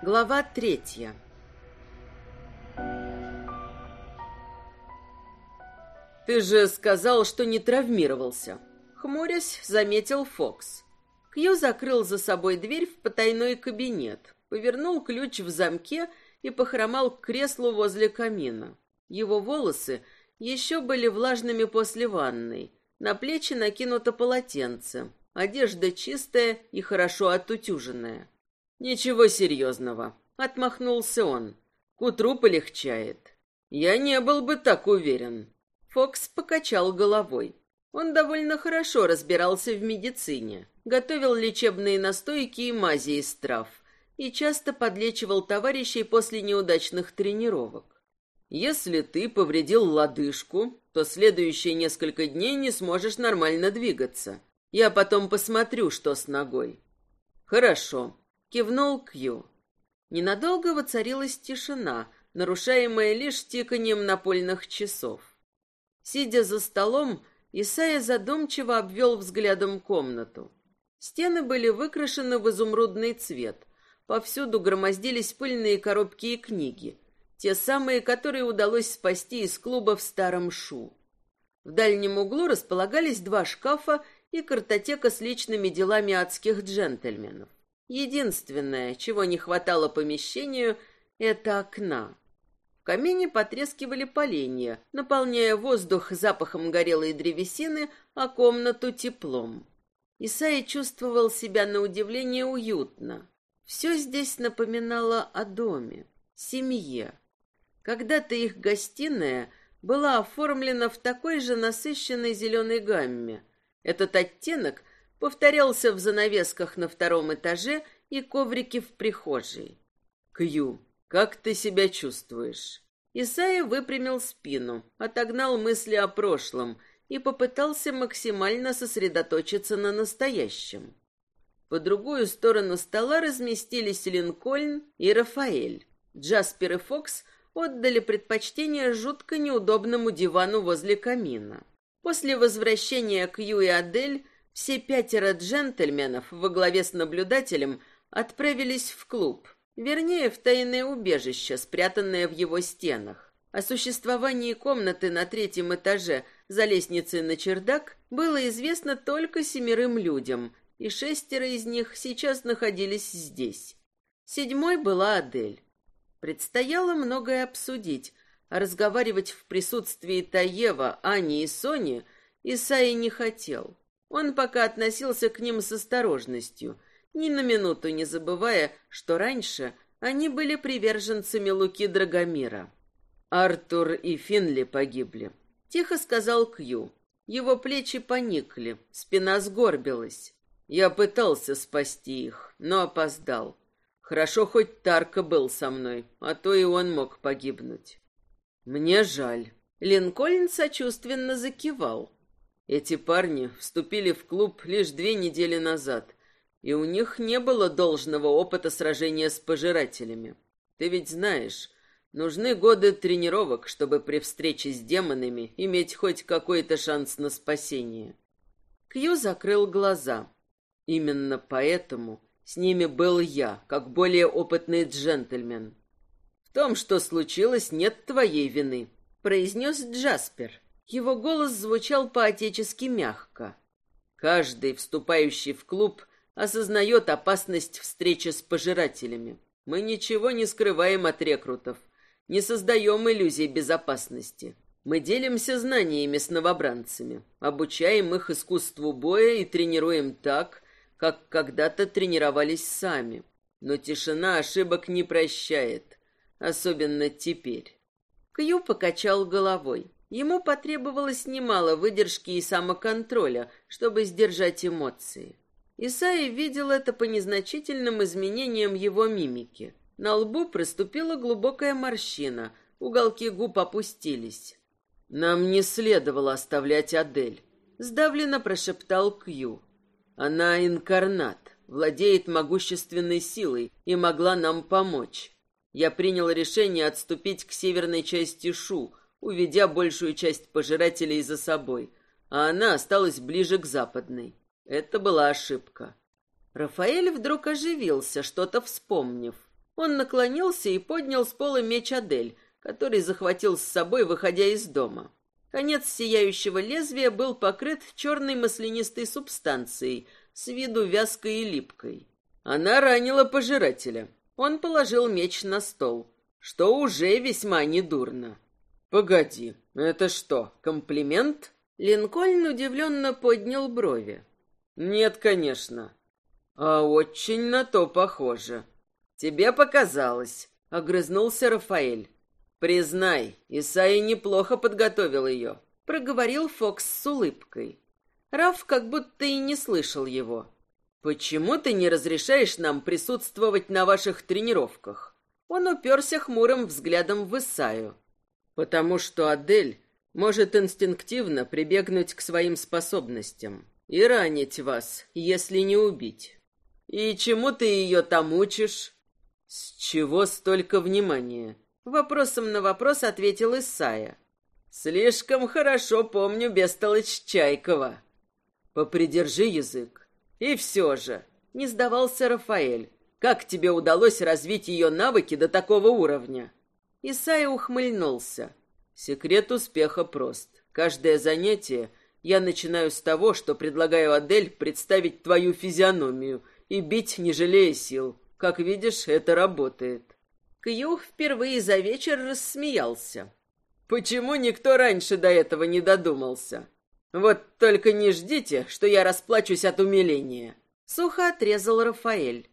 Глава третья. «Ты же сказал, что не травмировался», — хмурясь, заметил Фокс. Кью закрыл за собой дверь в потайной кабинет, повернул ключ в замке и похромал к креслу возле камина. Его волосы еще были влажными после ванной, на плечи накинуто полотенце, одежда чистая и хорошо отутюженная. «Ничего серьезного», — отмахнулся он. «К утру полегчает». «Я не был бы так уверен». Фокс покачал головой. Он довольно хорошо разбирался в медицине, готовил лечебные настойки и мази из трав и часто подлечивал товарищей после неудачных тренировок. Если ты повредил лодыжку, то следующие несколько дней не сможешь нормально двигаться. Я потом посмотрю, что с ногой. Хорошо, Кивнул Кью. Ненадолго воцарилась тишина, нарушаемая лишь тиканием напольных часов. Сидя за столом, Исайя задумчиво обвел взглядом комнату. Стены были выкрашены в изумрудный цвет. Повсюду громоздились пыльные коробки и книги, те самые, которые удалось спасти из клуба в Старом Шу. В дальнем углу располагались два шкафа и картотека с личными делами адских джентльменов. Единственное, чего не хватало помещению, это окна. В камине потрескивали поленья, наполняя воздух запахом горелой древесины, а комнату теплом. Исаи чувствовал себя на удивление уютно. Все здесь напоминало о доме, семье. Когда-то их гостиная была оформлена в такой же насыщенной зеленой гамме. Этот оттенок повторялся в занавесках на втором этаже и коврике в прихожей. «Кью, как ты себя чувствуешь?» Исайя выпрямил спину, отогнал мысли о прошлом и попытался максимально сосредоточиться на настоящем. По другую сторону стола разместились Линкольн и Рафаэль. Джаспер и Фокс отдали предпочтение жутко неудобному дивану возле камина. После возвращения Кью и Адель все пятеро джентльменов во главе с наблюдателем отправились в клуб, вернее, в тайное убежище, спрятанное в его стенах. О существовании комнаты на третьем этаже за лестницей на чердак было известно только семерым людям, и шестеро из них сейчас находились здесь. Седьмой была Адель. Предстояло многое обсудить, а разговаривать в присутствии Таева, Ани и Сони Исаи не хотел. Он пока относился к ним с осторожностью, ни на минуту не забывая, что раньше они были приверженцами Луки Драгомира. Артур и Финли погибли. Тихо сказал Кью. Его плечи поникли, спина сгорбилась. Я пытался спасти их, но опоздал. Хорошо, хоть Тарка был со мной, а то и он мог погибнуть. Мне жаль. Линкольн сочувственно закивал. Эти парни вступили в клуб лишь две недели назад, и у них не было должного опыта сражения с пожирателями. Ты ведь знаешь, нужны годы тренировок, чтобы при встрече с демонами иметь хоть какой-то шанс на спасение. Кью закрыл глаза. Именно поэтому с ними был я, как более опытный джентльмен. В том, что случилось, нет твоей вины, произнес Джаспер. Его голос звучал по-отечески мягко. Каждый, вступающий в клуб, осознает опасность встречи с пожирателями. Мы ничего не скрываем от рекрутов, не создаем иллюзий безопасности. Мы делимся знаниями с новобранцами, обучаем их искусству боя и тренируем так, как когда-то тренировались сами. Но тишина ошибок не прощает, особенно теперь. Кью покачал головой. Ему потребовалось немало выдержки и самоконтроля, чтобы сдержать эмоции. Исаи видел это по незначительным изменениям его мимики. На лбу проступила глубокая морщина, уголки губ опустились. «Нам не следовало оставлять Адель», — сдавленно прошептал Кью. «Она инкарнат, владеет могущественной силой и могла нам помочь. Я принял решение отступить к северной части Шу, уведя большую часть пожирателей за собой, а она осталась ближе к западной. Это была ошибка. Рафаэль вдруг оживился, что-то вспомнив. Он наклонился и поднял с пола меч Адель, который захватил с собой, выходя из дома. Конец сияющего лезвия был покрыт черной маслянистой субстанцией, с виду вязкой и липкой. Она ранила пожирателя. Он положил меч на стол, что уже весьма недурно. «Погоди, это что, комплимент?» Линкольн удивленно поднял брови. «Нет, конечно. А очень на то похоже. Тебе показалось», — огрызнулся Рафаэль. «Признай, Исаи неплохо подготовил ее», — проговорил Фокс с улыбкой. Раф как будто и не слышал его. «Почему ты не разрешаешь нам присутствовать на ваших тренировках?» Он уперся хмурым взглядом в Исаю. «Потому что Адель может инстинктивно прибегнуть к своим способностям и ранить вас, если не убить. И чему ты ее там учишь?» «С чего столько внимания?» Вопросом на вопрос ответил Исая. «Слишком хорошо помню бестолочь Чайкова». «Попридержи язык. И все же», — не сдавался Рафаэль. «Как тебе удалось развить ее навыки до такого уровня?» Исайя ухмыльнулся. «Секрет успеха прост. Каждое занятие я начинаю с того, что предлагаю Адель представить твою физиономию и бить, не жалея сил. Как видишь, это работает. Кью впервые за вечер рассмеялся. «Почему никто раньше до этого не додумался? Вот только не ждите, что я расплачусь от умиления». Сухо отрезал Рафаэль.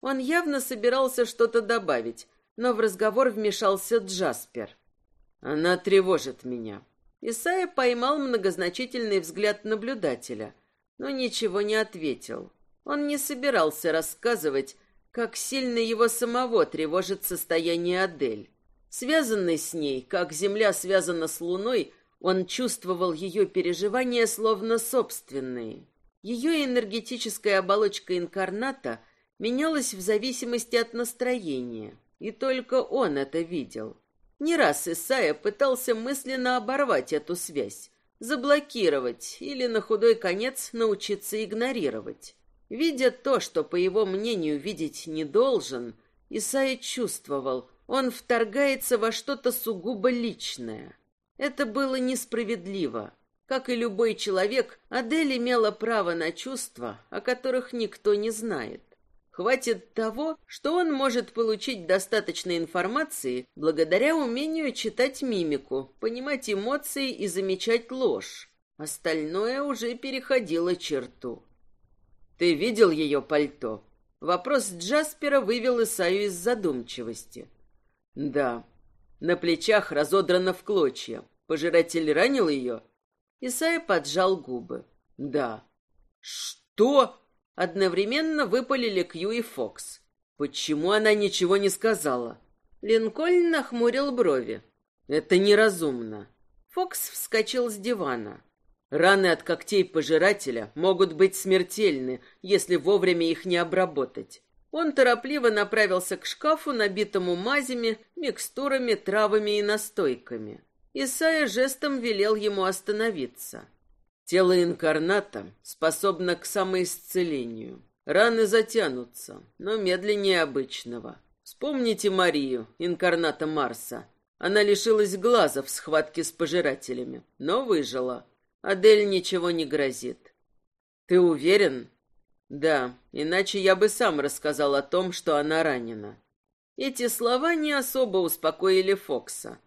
Он явно собирался что-то добавить, но в разговор вмешался Джаспер. «Она тревожит меня». Исайя поймал многозначительный взгляд наблюдателя, но ничего не ответил. Он не собирался рассказывать, как сильно его самого тревожит состояние Адель. Связанный с ней, как Земля связана с Луной, он чувствовал ее переживания словно собственные. Ее энергетическая оболочка инкарната менялась в зависимости от настроения, и только он это видел. Не раз Исайя пытался мысленно оборвать эту связь, заблокировать или на худой конец научиться игнорировать. Видя то, что, по его мнению, видеть не должен, Исаия чувствовал, он вторгается во что-то сугубо личное. Это было несправедливо. Как и любой человек, Адель имела право на чувства, о которых никто не знает. Хватит того, что он может получить достаточно информации благодаря умению читать мимику, понимать эмоции и замечать ложь. Остальное уже переходило черту. «Ты видел ее пальто?» Вопрос Джаспера вывел Исаю из задумчивости. «Да. На плечах разодрано в клочья. Пожиратель ранил ее?» Исайя поджал губы. «Да». «Что?» Одновременно выпалили Кью и Фокс. «Почему она ничего не сказала?» Линкольн нахмурил брови. «Это неразумно». Фокс вскочил с дивана. Раны от когтей пожирателя могут быть смертельны, если вовремя их не обработать. Он торопливо направился к шкафу, набитому мазями, микстурами, травами и настойками. Исайя жестом велел ему остановиться. Тело инкарната способно к самоисцелению. Раны затянутся, но медленнее обычного. Вспомните Марию, инкарната Марса. Она лишилась глаза в схватке с пожирателями, но выжила. Адель ничего не грозит. Ты уверен? Да, иначе я бы сам рассказал о том, что она ранена. Эти слова не особо успокоили Фокса.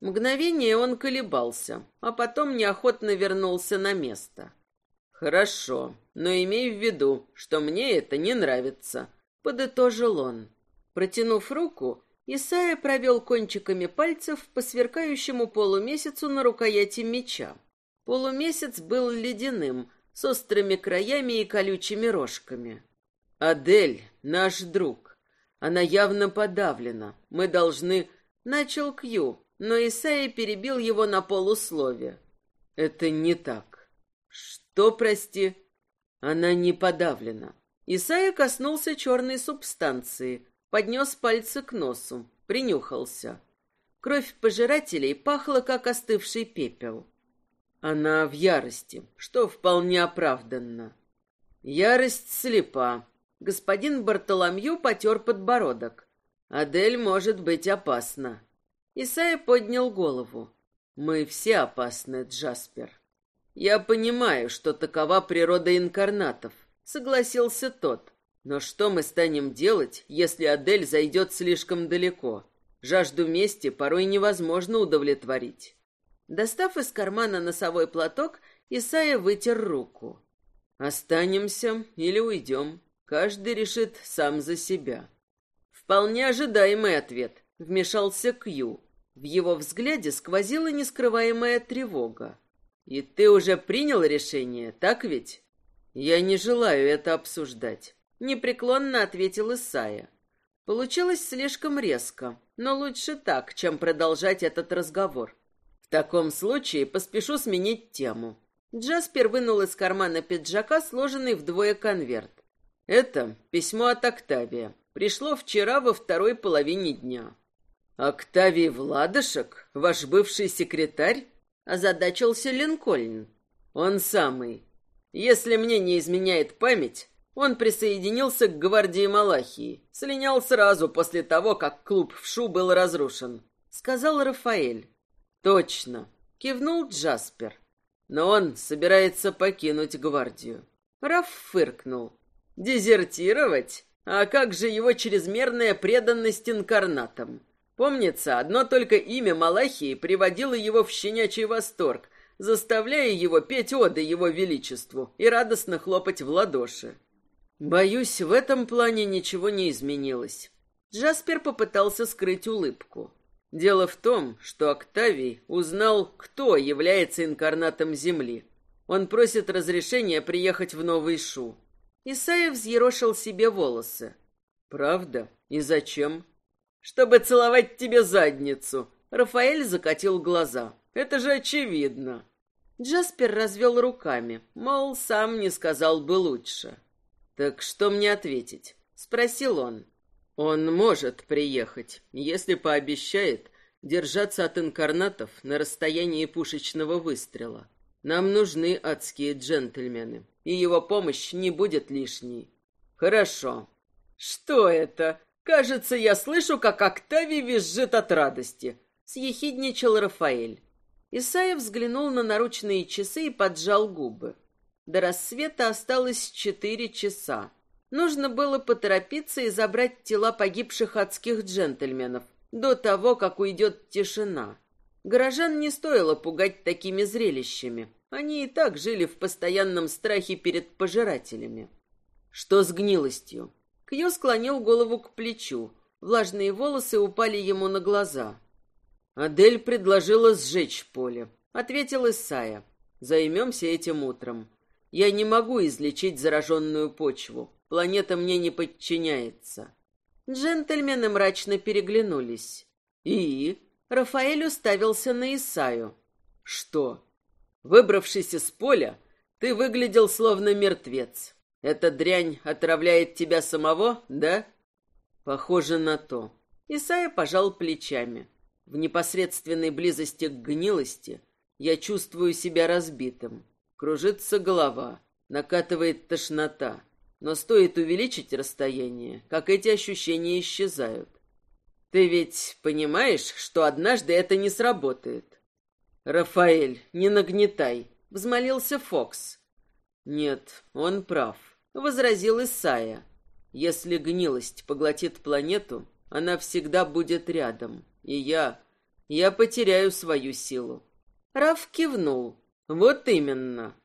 Мгновение он колебался, а потом неохотно вернулся на место. «Хорошо, но имей в виду, что мне это не нравится», — подытожил он. Протянув руку, Исайя провел кончиками пальцев по сверкающему полумесяцу на рукояти меча. Полумесяц был ледяным, с острыми краями и колючими рожками. «Адель, наш друг. Она явно подавлена. Мы должны...» Начал Кью, но Исайя перебил его на полуслове. «Это не так». «Что, прости?» «Она не подавлена». Исайя коснулся черной субстанции, поднес пальцы к носу, принюхался. Кровь пожирателей пахла, как остывший пепел. Она в ярости, что вполне оправданно. Ярость слепа. Господин Бартоломью потер подбородок. Адель может быть опасна. Исайя поднял голову. Мы все опасны, Джаспер. Я понимаю, что такова природа инкарнатов, согласился тот. Но что мы станем делать, если Адель зайдет слишком далеко? Жажду мести порой невозможно удовлетворить. Достав из кармана носовой платок, Исайя вытер руку. Останемся или уйдем. Каждый решит сам за себя. Вполне ожидаемый ответ. Вмешался Кью. В его взгляде сквозила нескрываемая тревога. «И ты уже принял решение, так ведь?» «Я не желаю это обсуждать», — непреклонно ответил Исайя. Получилось слишком резко, но лучше так, чем продолжать этот разговор. В таком случае поспешу сменить тему. Джаспер вынул из кармана пиджака сложенный вдвое конверт. Это письмо от Октавия. Пришло вчера во второй половине дня. Октавий Владышек, ваш бывший секретарь, озадачился Линкольн. Он самый. Если мне не изменяет память, он присоединился к гвардии Малахии, слинял сразу после того, как клуб в Шу был разрушен, сказал Рафаэль. Точно, кивнул Джаспер. Но он собирается покинуть гвардию. Раф фыркнул. Дезертировать? А как же его чрезмерная преданность инкарнатам? Помнится, одно только имя Малахии приводило его в щенячий восторг, заставляя его петь оды его величеству и радостно хлопать в ладоши. Боюсь, в этом плане ничего не изменилось. Джаспер попытался скрыть улыбку. Дело в том, что Октавий узнал, кто является инкарнатом Земли. Он просит разрешения приехать в Новый Шу. Исаев взъерошил себе волосы. «Правда? И зачем?» Чтобы целовать тебе задницу. Рафаэль закатил глаза. Это же очевидно. Джаспер развел руками, мол, сам не сказал бы лучше. Так что мне ответить? спросил он. Он может приехать, если пообещает держаться от инкарнатов на расстоянии пушечного выстрела. Нам нужны адские джентльмены, и его помощь не будет лишней. Хорошо. Что это? Кажется, я слышу, как Октавий визжит от радости, съехидничал Рафаэль. Исаев взглянул на наручные часы и поджал губы. До рассвета осталось четыре часа. Нужно было поторопиться и забрать тела погибших адских джентльменов до того, как уйдет тишина. Горожан не стоило пугать такими зрелищами. Они и так жили в постоянном страхе перед пожирателями. Что с гнилостью? Кью склонил голову к плечу. Влажные волосы упали ему на глаза. «Адель предложила сжечь поле», — ответил Исайя. «Займемся этим утром. Я не могу излечить зараженную почву. Планета мне не подчиняется». Джентльмены мрачно переглянулись. «И?» Рафаэль уставился на Исаю. «Что?» «Выбравшись из поля, ты выглядел словно мертвец. Эта дрянь отравляет тебя самого, да? Похоже на то. Исайя пожал плечами. В непосредственной близости к гнилости я чувствую себя разбитым. Кружится голова, накатывает тошнота. Но стоит увеличить расстояние, как эти ощущения исчезают. Ты ведь понимаешь, что однажды это не сработает? Рафаэль, не нагнетай, взмолился Фокс. Нет, он прав. — возразил Исайя. «Если гнилость поглотит планету, она всегда будет рядом, и я... я потеряю свою силу». Раф кивнул. «Вот именно».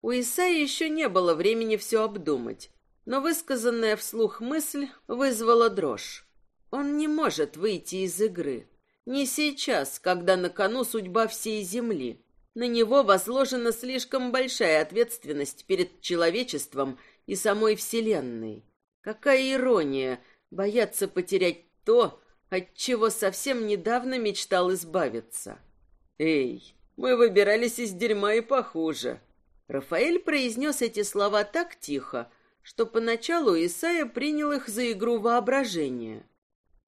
У Исаи еще не было времени все обдумать, но высказанная вслух мысль вызвала дрожь. Он не может выйти из игры. Не сейчас, когда на кону судьба всей Земли. На него возложена слишком большая ответственность перед человечеством и самой Вселенной. Какая ирония бояться потерять то, от чего совсем недавно мечтал избавиться. Эй, мы выбирались из дерьма и похуже. Рафаэль произнес эти слова так тихо, что поначалу Исайя принял их за игру воображения.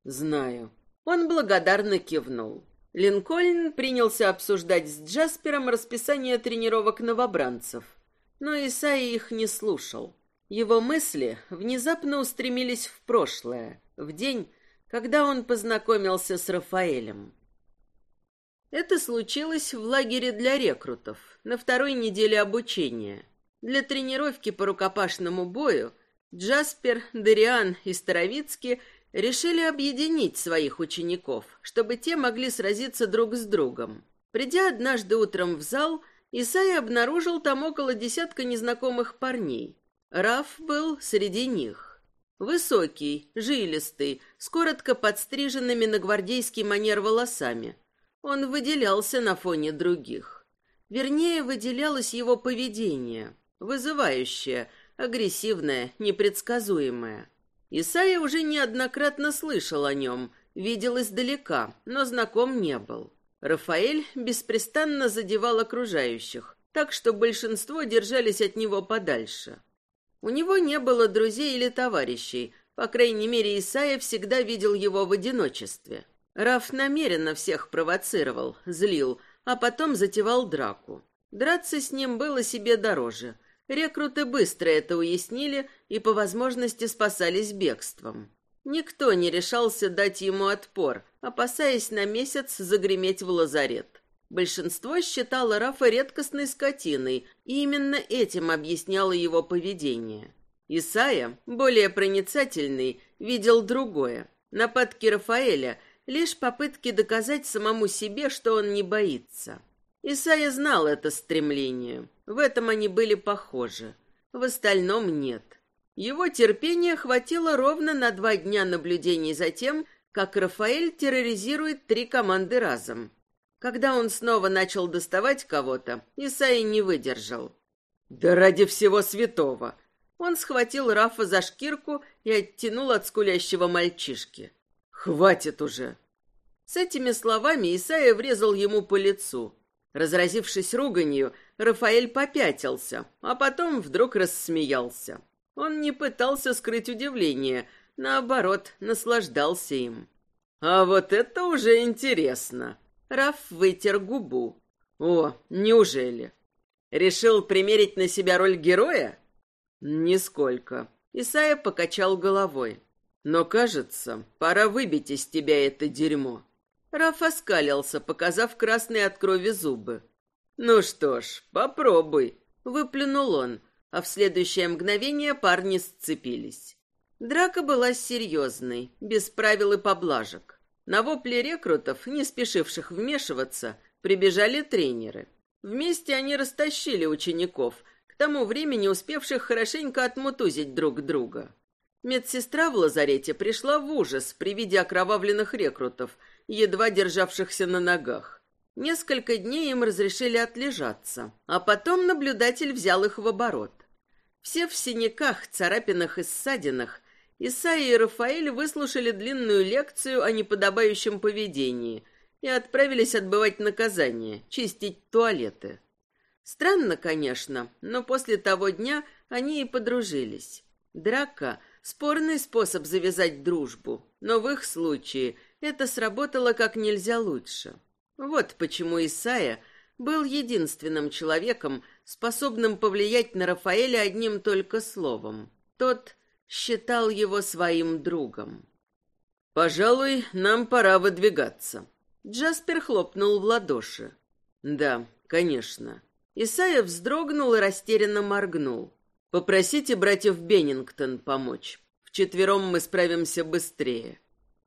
Знаю. Он благодарно кивнул. Линкольн принялся обсуждать с Джаспером расписание тренировок новобранцев, но Исайя их не слушал. Его мысли внезапно устремились в прошлое, в день, когда он познакомился с Рафаэлем. Это случилось в лагере для рекрутов на второй неделе обучения. Для тренировки по рукопашному бою Джаспер, Дериан и Старовицкий решили объединить своих учеников, чтобы те могли сразиться друг с другом. Придя однажды утром в зал, Исай обнаружил там около десятка незнакомых парней. Раф был среди них. Высокий, жилистый, с коротко подстриженными на гвардейский манер волосами. Он выделялся на фоне других. Вернее, выделялось его поведение, вызывающее, агрессивное, непредсказуемое. Исайя уже неоднократно слышал о нем, видел издалека, но знаком не был. Рафаэль беспрестанно задевал окружающих, так что большинство держались от него подальше. У него не было друзей или товарищей, по крайней мере, Исайя всегда видел его в одиночестве. Раф намеренно всех провоцировал, злил, а потом затевал драку. Драться с ним было себе дороже. Рекруты быстро это уяснили и по возможности спасались бегством. Никто не решался дать ему отпор, опасаясь на месяц загреметь в лазарет. Большинство считало Рафа редкостной скотиной, и именно этим объясняло его поведение. Исайя, более проницательный, видел другое. Нападки Рафаэля — лишь попытки доказать самому себе, что он не боится. Исайя знал это стремление. В этом они были похожи. В остальном нет. Его терпения хватило ровно на два дня наблюдений за тем, как Рафаэль терроризирует три команды разом. Когда он снова начал доставать кого-то, Исаи не выдержал. «Да ради всего святого!» Он схватил Рафа за шкирку и оттянул от скулящего мальчишки. «Хватит уже!» С этими словами Исаия врезал ему по лицу. Разразившись руганью, Рафаэль попятился, а потом вдруг рассмеялся. Он не пытался скрыть удивление, наоборот, наслаждался им. «А вот это уже интересно!» Раф вытер губу. «О, неужели? Решил примерить на себя роль героя?» «Нисколько». Исайя покачал головой. «Но, кажется, пора выбить из тебя это дерьмо». Раф оскалился, показав красные от крови зубы. «Ну что ж, попробуй», — выплюнул он, а в следующее мгновение парни сцепились. Драка была серьезной, без правил и поблажек. На вопли рекрутов, не спешивших вмешиваться, прибежали тренеры. Вместе они растащили учеников, к тому времени успевших хорошенько отмутузить друг друга. Медсестра в лазарете пришла в ужас при виде окровавленных рекрутов — едва державшихся на ногах. Несколько дней им разрешили отлежаться, а потом наблюдатель взял их в оборот. Все в синяках, царапинах и ссадинах, Исаия и Рафаэль выслушали длинную лекцию о неподобающем поведении и отправились отбывать наказание, чистить туалеты. Странно, конечно, но после того дня они и подружились. Драка — спорный способ завязать дружбу, но в их случае — это сработало как нельзя лучше. Вот почему Исая был единственным человеком, способным повлиять на Рафаэля одним только словом. Тот считал его своим другом. «Пожалуй, нам пора выдвигаться». Джаспер хлопнул в ладоши. «Да, конечно». Исайя вздрогнул и растерянно моргнул. «Попросите братьев Беннингтон помочь. Вчетвером мы справимся быстрее».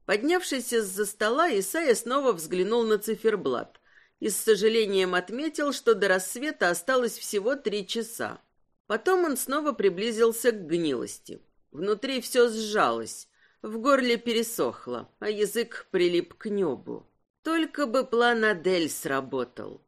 Поднявшись из-за стола, Исайя снова взглянул на циферблат и с сожалением отметил, что до рассвета осталось всего три часа. Потом он снова приблизился к гнилости. Внутри все сжалось, в горле пересохло, а язык прилип к небу. Только бы план Адель сработал.